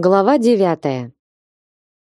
Глава девятая.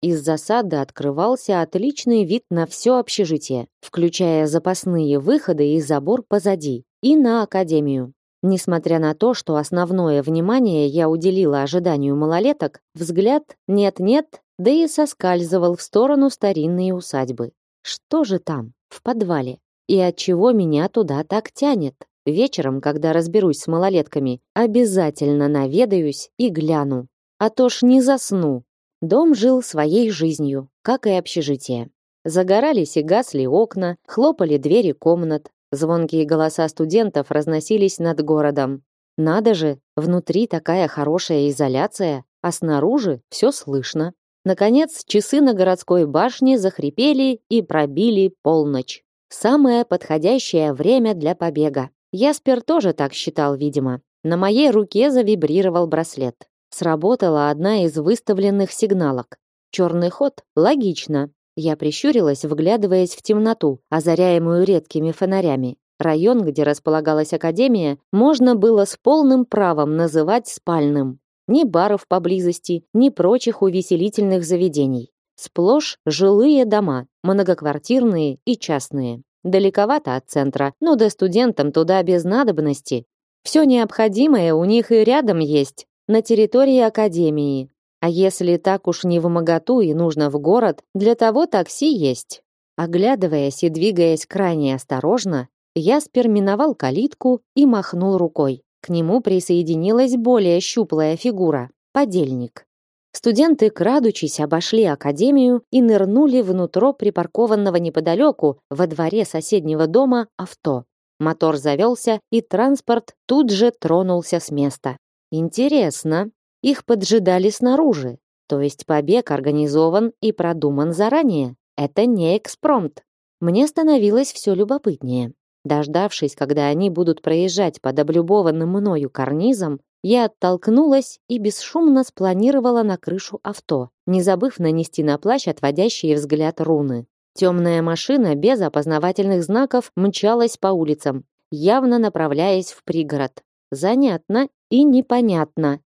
Из засады открывался отличный вид на все общежитие, включая запасные выходы и забор позади, и на академию. Несмотря на то, что основное внимание я уделила ожиданию малолеток, взгляд нет-нет, да и соскальзывал в сторону старинной усадьбы. Что же там, в подвале? И от чего меня туда так тянет? Вечером, когда разберусь с малолетками, обязательно наведаюсь и гляну а то ж не засну. Дом жил своей жизнью, как и общежитие. Загорались и гасли окна, хлопали двери комнат, звонкие голоса студентов разносились над городом. Надо же, внутри такая хорошая изоляция, а снаружи все слышно. Наконец, часы на городской башне захрипели и пробили полночь. Самое подходящее время для побега. Яспер тоже так считал, видимо. На моей руке завибрировал браслет. Сработала одна из выставленных сигналок. Черный ход? Логично. Я прищурилась, вглядываясь в темноту, озаряемую редкими фонарями. Район, где располагалась академия, можно было с полным правом называть спальным. Ни баров поблизости, ни прочих увеселительных заведений. Сплошь жилые дома, многоквартирные и частные. Далековато от центра, но до студентам туда без надобности. Все необходимое у них и рядом есть, на территории академии. А если так уж не в моготу и нужно в город, для того такси есть. Оглядываясь и двигаясь крайне осторожно, Яспер миновал калитку и махнул рукой. К нему присоединилась более щуплая фигура подельник. Студенты, крадучись, обошли академию и нырнули внутрь припаркованного неподалеку во дворе соседнего дома авто. Мотор завелся, и транспорт тут же тронулся с места. Интересно. Их поджидали снаружи. То есть побег организован и продуман заранее. Это не экспромт. Мне становилось все любопытнее. Дождавшись, когда они будут проезжать под облюбованным мною карнизом, я оттолкнулась и бесшумно спланировала на крышу авто, не забыв нанести на плащ отводящие взгляд руны. Темная машина без опознавательных знаков мчалась по улицам, явно направляясь в пригород. Занятно и непонятно.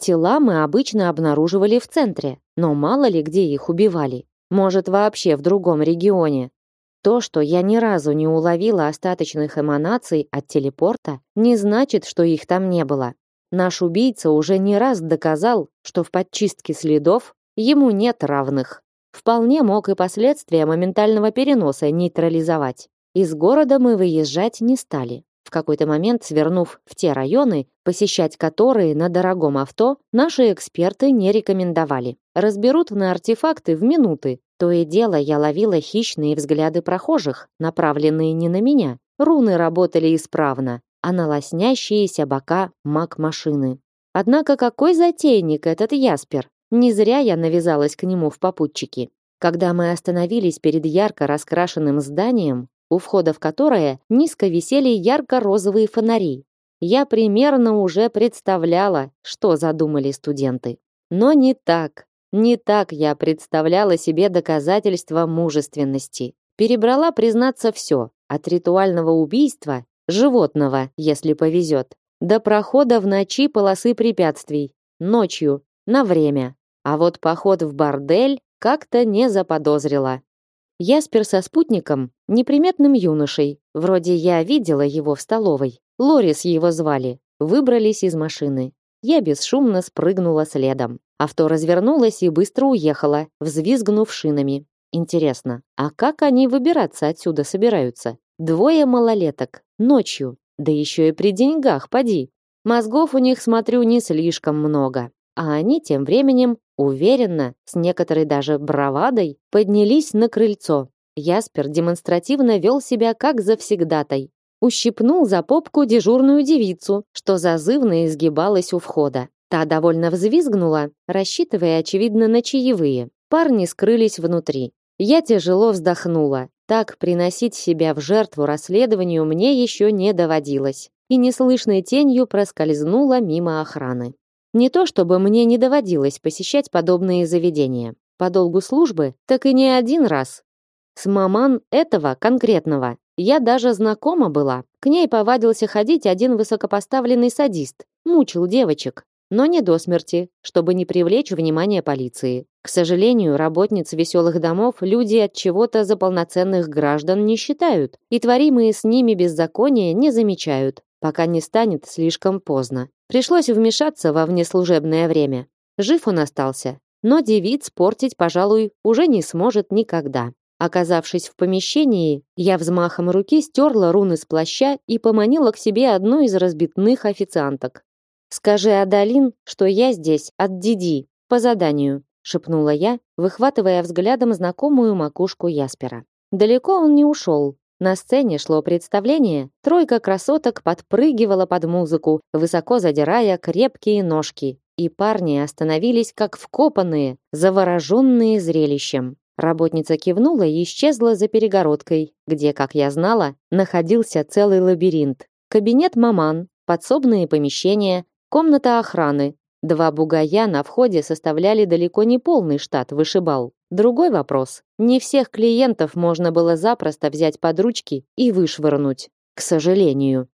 Тела мы обычно обнаруживали в центре, но мало ли где их убивали. Может, вообще в другом регионе. То, что я ни разу не уловила остаточных эманаций от телепорта, не значит, что их там не было. Наш убийца уже не раз доказал, что в подчистке следов ему нет равных. Вполне мог и последствия моментального переноса нейтрализовать. Из города мы выезжать не стали. В какой-то момент, свернув в те районы, посещать которые на дорогом авто, наши эксперты не рекомендовали. Разберут на артефакты в минуты. То и дело я ловила хищные взгляды прохожих, направленные не на меня. Руны работали исправно, а на лоснящиеся бока маг-машины. Однако какой затейник этот Яспер! Не зря я навязалась к нему в попутчики. Когда мы остановились перед ярко раскрашенным зданием, у входа в которое низко висели ярко-розовые фонари. Я примерно уже представляла, что задумали студенты. Но не так. Не так я представляла себе доказательства мужественности. Перебрала, признаться, все. От ритуального убийства, животного, если повезет, до прохода в ночи полосы препятствий. Ночью, на время. А вот поход в бордель как-то не заподозрила. Яспер со спутником, неприметным юношей, вроде я видела его в столовой, Лорис его звали, выбрались из машины. Я бесшумно спрыгнула следом. Авто развернулось и быстро уехало, взвизгнув шинами. Интересно, а как они выбираться отсюда собираются? Двое малолеток, ночью, да еще и при деньгах, поди. Мозгов у них, смотрю, не слишком много. А они тем временем уверенно, с некоторой даже бравадой, поднялись на крыльцо. Яспер демонстративно вел себя как завсегдатай. Ущипнул за попку дежурную девицу, что зазывно изгибалась у входа. Та довольно взвизгнула, рассчитывая, очевидно, на чаевые. Парни скрылись внутри. Я тяжело вздохнула. Так приносить себя в жертву расследованию мне еще не доводилось. И неслышной тенью проскользнула мимо охраны. Не то чтобы мне не доводилось посещать подобные заведения. По долгу службы, так и не один раз. С маман этого конкретного я даже знакома была. К ней повадился ходить один высокопоставленный садист. Мучил девочек. но не до смерти, чтобы не привлечь внимание полиции. К сожалению, работниц веселых домов люди от чего-то за полноценных граждан не считают, и творимые с ними беззакония не замечают, пока не станет слишком поздно. Пришлось вмешаться во внеслужебное время. Жив он остался, но девиц портить, пожалуй, уже не сможет никогда. Оказавшись в помещении, я взмахом руки стерла руны с плаща и поманила к себе одну из разбитных официанток. «Скажи Адалин, что я здесь от Диди, по заданию», шепнула я, выхватывая взглядом знакомую макушку Яспера. Далеко он не ушел. На сцене шло представление, тройка красоток подпрыгивала под музыку, высоко задирая крепкие ножки, и парни остановились как вкопанные, завороженные зрелищем. Работница кивнула и исчезла за перегородкой, где, как я знала, находился целый лабиринт. Кабинет маман, подсобные помещения, комната охраны. Два бугая на входе составляли далеко не полный штат вышибал. Другой вопрос. Не всех клиентов можно было запросто взять под ручки и вышвырнуть. К сожалению.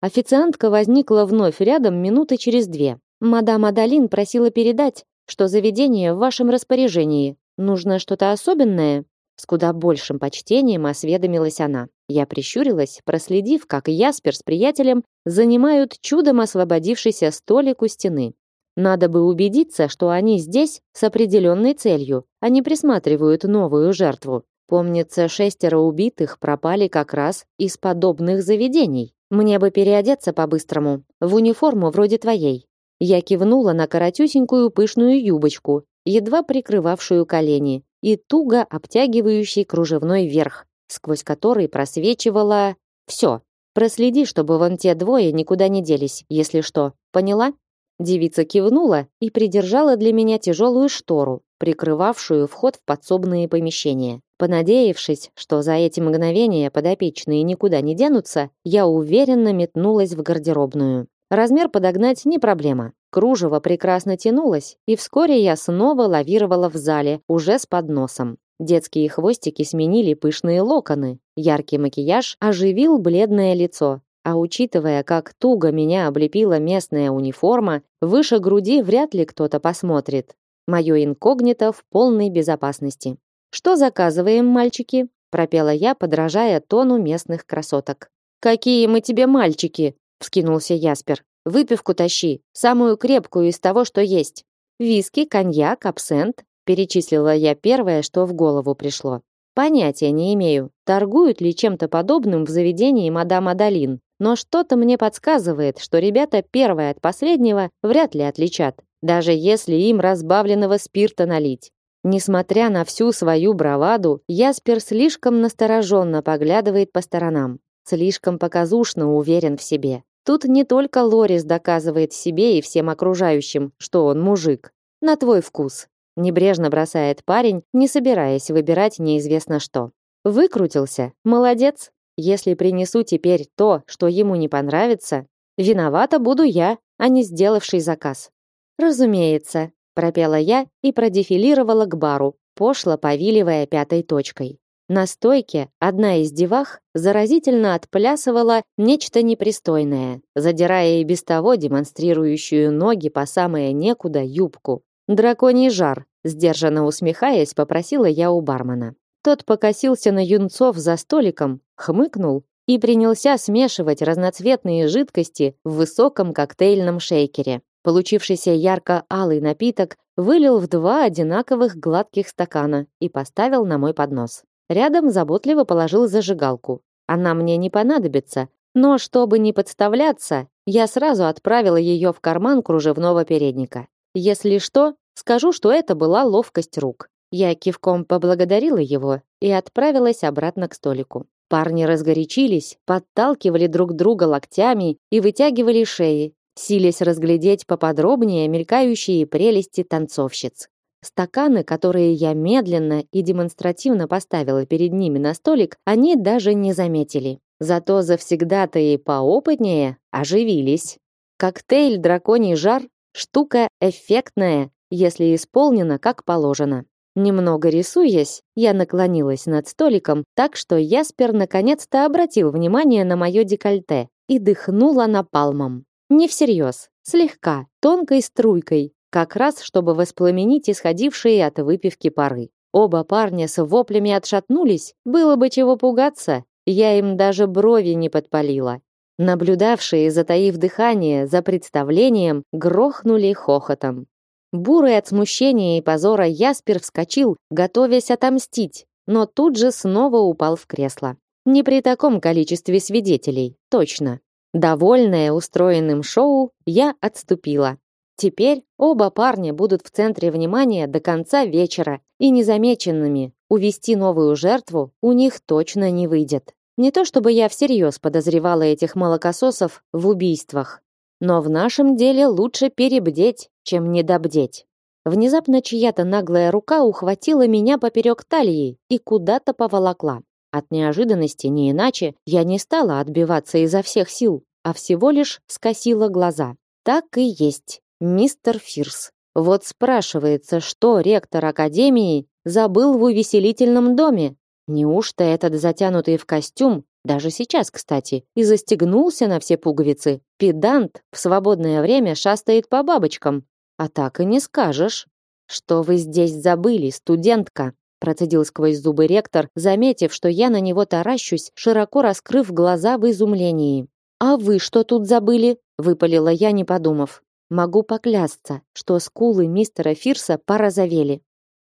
Официантка возникла вновь рядом минуты через две. Мадам Адалин просила передать, что заведение в вашем распоряжении. Нужно что-то особенное? С куда большим почтением осведомилась она. Я прищурилась, проследив, как Яспер с приятелем занимают чудом освободившийся столик у стены. Надо бы убедиться, что они здесь с определенной целью, а не присматривают новую жертву. Помнится, шестеро убитых пропали как раз из подобных заведений. Мне бы переодеться по-быстрому, в униформу вроде твоей. Я кивнула на коротюсенькую пышную юбочку, едва прикрывавшую колени, и туго обтягивающий кружевной верх, сквозь который просвечивало все. Проследи, чтобы вон те двое никуда не делись, если что. Поняла? Девица кивнула и придержала для меня тяжелую штору, прикрывавшую вход в подсобные помещения. Понадеявшись, что за эти мгновения подопечные никуда не денутся, я уверенно метнулась в гардеробную. Размер подогнать не проблема. Кружево прекрасно тянулось, и вскоре я снова лавировала в зале, уже с подносом. Детские хвостики сменили пышные локоны. Яркий макияж оживил бледное лицо. А учитывая, как туго меня облепила местная униформа, выше груди вряд ли кто-то посмотрит. Мое инкогнито в полной безопасности. «Что заказываем, мальчики?» пропела я, подражая тону местных красоток. «Какие мы тебе мальчики!» вскинулся Яспер. Выпивку тащи, самую крепкую из того, что есть. Виски, коньяк, абсент, перечислила я первое, что в голову пришло. Понятия не имею, торгуют ли чем-то подобным в заведении мадам Адалин, но что-то мне подсказывает, что ребята первое от последнего вряд ли отличат, даже если им разбавленного спирта налить. Несмотря на всю свою браваду, Яспер слишком настороженно поглядывает по сторонам слишком показушно уверен в себе. Тут не только Лорис доказывает себе и всем окружающим, что он мужик. На твой вкус. Небрежно бросает парень, не собираясь выбирать неизвестно что. Выкрутился. Молодец. Если принесу теперь то, что ему не понравится, виновата буду я, а не сделавший заказ. Разумеется, пропела я и продефилировала к бару, пошло повиливая пятой точкой. На стойке одна из девах заразительно отплясывала нечто непристойное, задирая и без того демонстрирующую ноги по самое некуда юбку. «Драконий жар», сдержанно усмехаясь, попросила я у бармена. Тот покосился на юнцов за столиком, хмыкнул и принялся смешивать разноцветные жидкости в высоком коктейльном шейкере. Получившийся ярко-алый напиток вылил в два одинаковых гладких стакана и поставил на мой поднос. Рядом заботливо положил зажигалку. Она мне не понадобится, но чтобы не подставляться, я сразу отправила ее в карман кружевного передника. Если что, скажу, что это была ловкость рук. Я кивком поблагодарила его и отправилась обратно к столику. Парни разгорячились, подталкивали друг друга локтями и вытягивали шеи, силясь разглядеть поподробнее мелькающие прелести танцовщиц. Стаканы, которые я медленно и демонстративно поставила перед ними на столик, они даже не заметили. Зато завсегда-то и поопытнее оживились. Коктейль «Драконий жар» — штука эффектная, если исполнена как положено. Немного рисуясь, я наклонилась над столиком, так что Яспер наконец-то обратил внимание на мое декольте и дыхнула напалмом. Не всерьез, слегка, тонкой струйкой, как раз чтобы воспламенить исходившие от выпивки пары. Оба парня с воплями отшатнулись, было бы чего пугаться, я им даже брови не подпалила. Наблюдавшие, затаив дыхание за представлением, грохнули хохотом. Бурый от смущения и позора Яспер вскочил, готовясь отомстить, но тут же снова упал в кресло. Не при таком количестве свидетелей, точно. Довольная устроенным шоу, я отступила. Теперь оба парня будут в центре внимания до конца вечера и незамеченными. Увести новую жертву у них точно не выйдет. Не то чтобы я всерьез подозревала этих молокососов в убийствах, но в нашем деле лучше перебдеть, чем недобдеть. Внезапно чья-то наглая рука ухватила меня поперек талии и куда-то поволокла. От неожиданности, не иначе, я не стала отбиваться изо всех сил, а всего лишь скосила глаза. Так и есть, мистер Фирс. Вот спрашивается, что ректор академии забыл в увеселительном доме? Неужто этот затянутый в костюм, даже сейчас, кстати, и застегнулся на все пуговицы? Педант в свободное время шастает по бабочкам. А так и не скажешь. Что вы здесь забыли, студентка? процедил сквозь зубы ректор, заметив, что я на него таращусь, широко раскрыв глаза в изумлении. А вы что тут забыли? выпалила я, не подумав. Могу поклясться, что скулы мистера Фирса порозовели.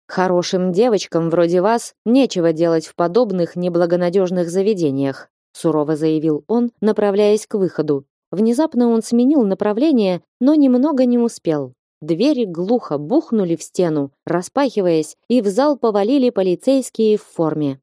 Хорошим девочкам вроде вас нечего делать в подобных неблагонадежных заведениях, сурово заявил он, направляясь к выходу. Внезапно он сменил направление, но немного не успел. Двери глухо бухнули в стену, распахиваясь, и в зал повалили полицейские в форме.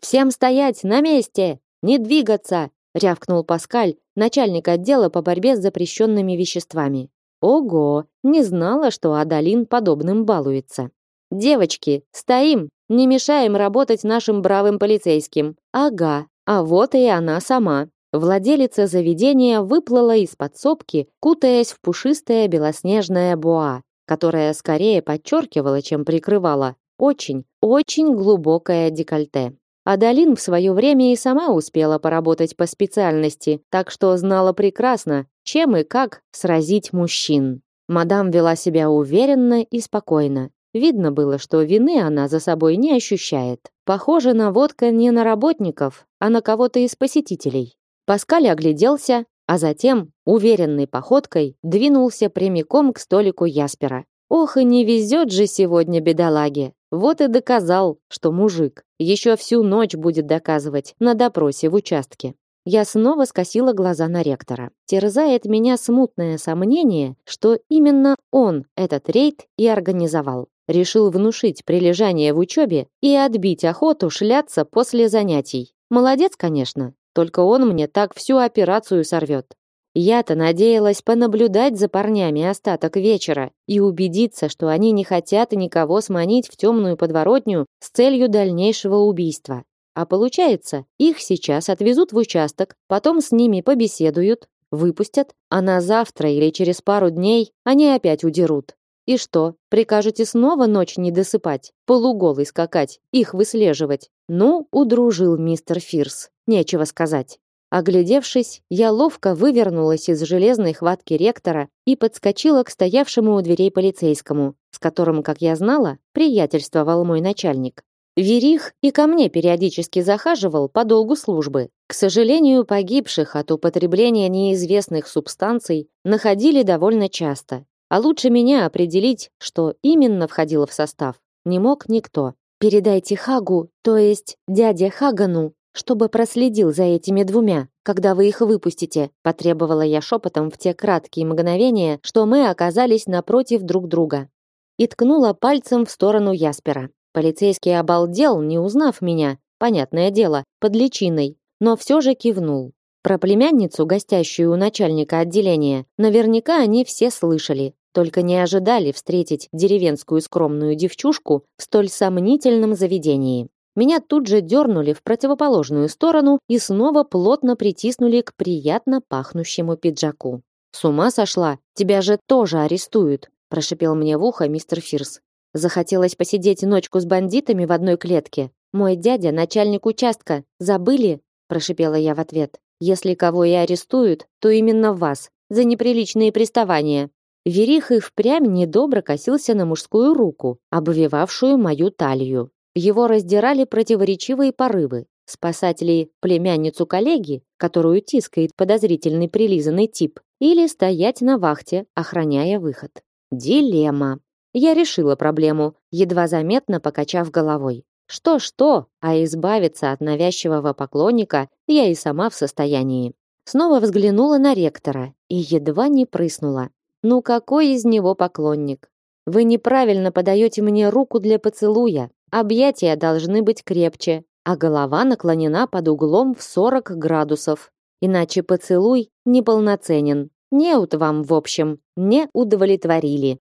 «Всем стоять на месте! Не двигаться!» — рявкнул Паскаль, начальник отдела по борьбе с запрещенными веществами. Ого, не знала, что Адалин подобным балуется. «Девочки, стоим! Не мешаем работать нашим бравым полицейским!» «Ага, а вот и она сама!» Владелица заведения выплыла из подсобки, кутаясь в пушистое белоснежное боа, которое скорее подчеркивало, чем прикрывало. Очень, очень глубокое декольте. Адалин в свое время и сама успела поработать по специальности, так что знала прекрасно, чем и как сразить мужчин. Мадам вела себя уверенно и спокойно. Видно было, что вины она за собой не ощущает. Похоже, наводка не на работников, а на кого-то из посетителей. Паскаль огляделся, а затем, уверенной походкой, двинулся прямиком к столику Яспера. Ох, и не везет же сегодня бедолаге. Вот и доказал, что мужик. Еще всю ночь будет доказывать на допросе в участке. Я снова скосила глаза на ректора. Терзает меня смутное сомнение, что именно он этот рейд и организовал. Решил внушить прилежание в учебе и отбить охоту шляться после занятий. Молодец, конечно, только он мне так всю операцию сорвет. Я-то надеялась понаблюдать за парнями остаток вечера и убедиться, что они не хотят никого сманить в темную подворотню с целью дальнейшего убийства. А получается, их сейчас отвезут в участок, потом с ними побеседуют, выпустят, а на завтра или через пару дней они опять удерут. И что, прикажете снова ночь не досыпать, полуголый скакать, их выслеживать? Ну, удружил мистер Фирс. Нечего сказать. Оглядевшись, я ловко вывернулась из железной хватки ректора и подскочила к стоявшему у дверей полицейскому, с которым, как я знала, приятельствовал мой начальник. Верих и ко мне периодически захаживал по долгу службы. К сожалению, погибших от употребления неизвестных субстанций находили довольно часто. А лучше меня определить, что именно входило в состав, не мог никто. Передайте Хагу, то есть дяде Хагану, чтобы проследил за этими двумя, когда вы их выпустите, потребовала я шепотом в те краткие мгновения, что мы оказались напротив друг друга. И ткнула пальцем в сторону Яспера. Полицейский обалдел, не узнав меня, понятное дело, под личиной, но все же кивнул. Про племянницу, гостящую у начальника отделения, наверняка они все слышали, только не ожидали встретить деревенскую скромную девчушку в столь сомнительном заведении. Меня тут же дернули в противоположную сторону и снова плотно притиснули к приятно пахнущему пиджаку. «С ума сошла? Тебя же тоже арестуют!» прошипел мне в ухо мистер Фирс. Захотелось посидеть ночку с бандитами в одной клетке. Мой дядя начальник участка. Забыли? прошипела я в ответ. Если кого и арестуют, то именно вас. за неприличные приставания. Верих и впрямь недобро косился на мужскую руку, обвивавшую мою талию. Его раздирали противоречивые порывы. Спасать племянницу коллеги, которую тискает подозрительный прилизанный тип, или стоять на вахте, охраняя выход? Дилемма. Я решила проблему, едва заметно покачав головой. Что-что, а избавиться от навязчивого поклонника я и сама в состоянии. Снова взглянула на ректора и едва не прыснула. Ну какой из него поклонник? Вы неправильно подаете мне руку для поцелуя. Объятия должны быть крепче, а голова наклонена под углом в 40 градусов. Иначе поцелуй неполноценен. Неуд вам, в общем, не удовлетворили.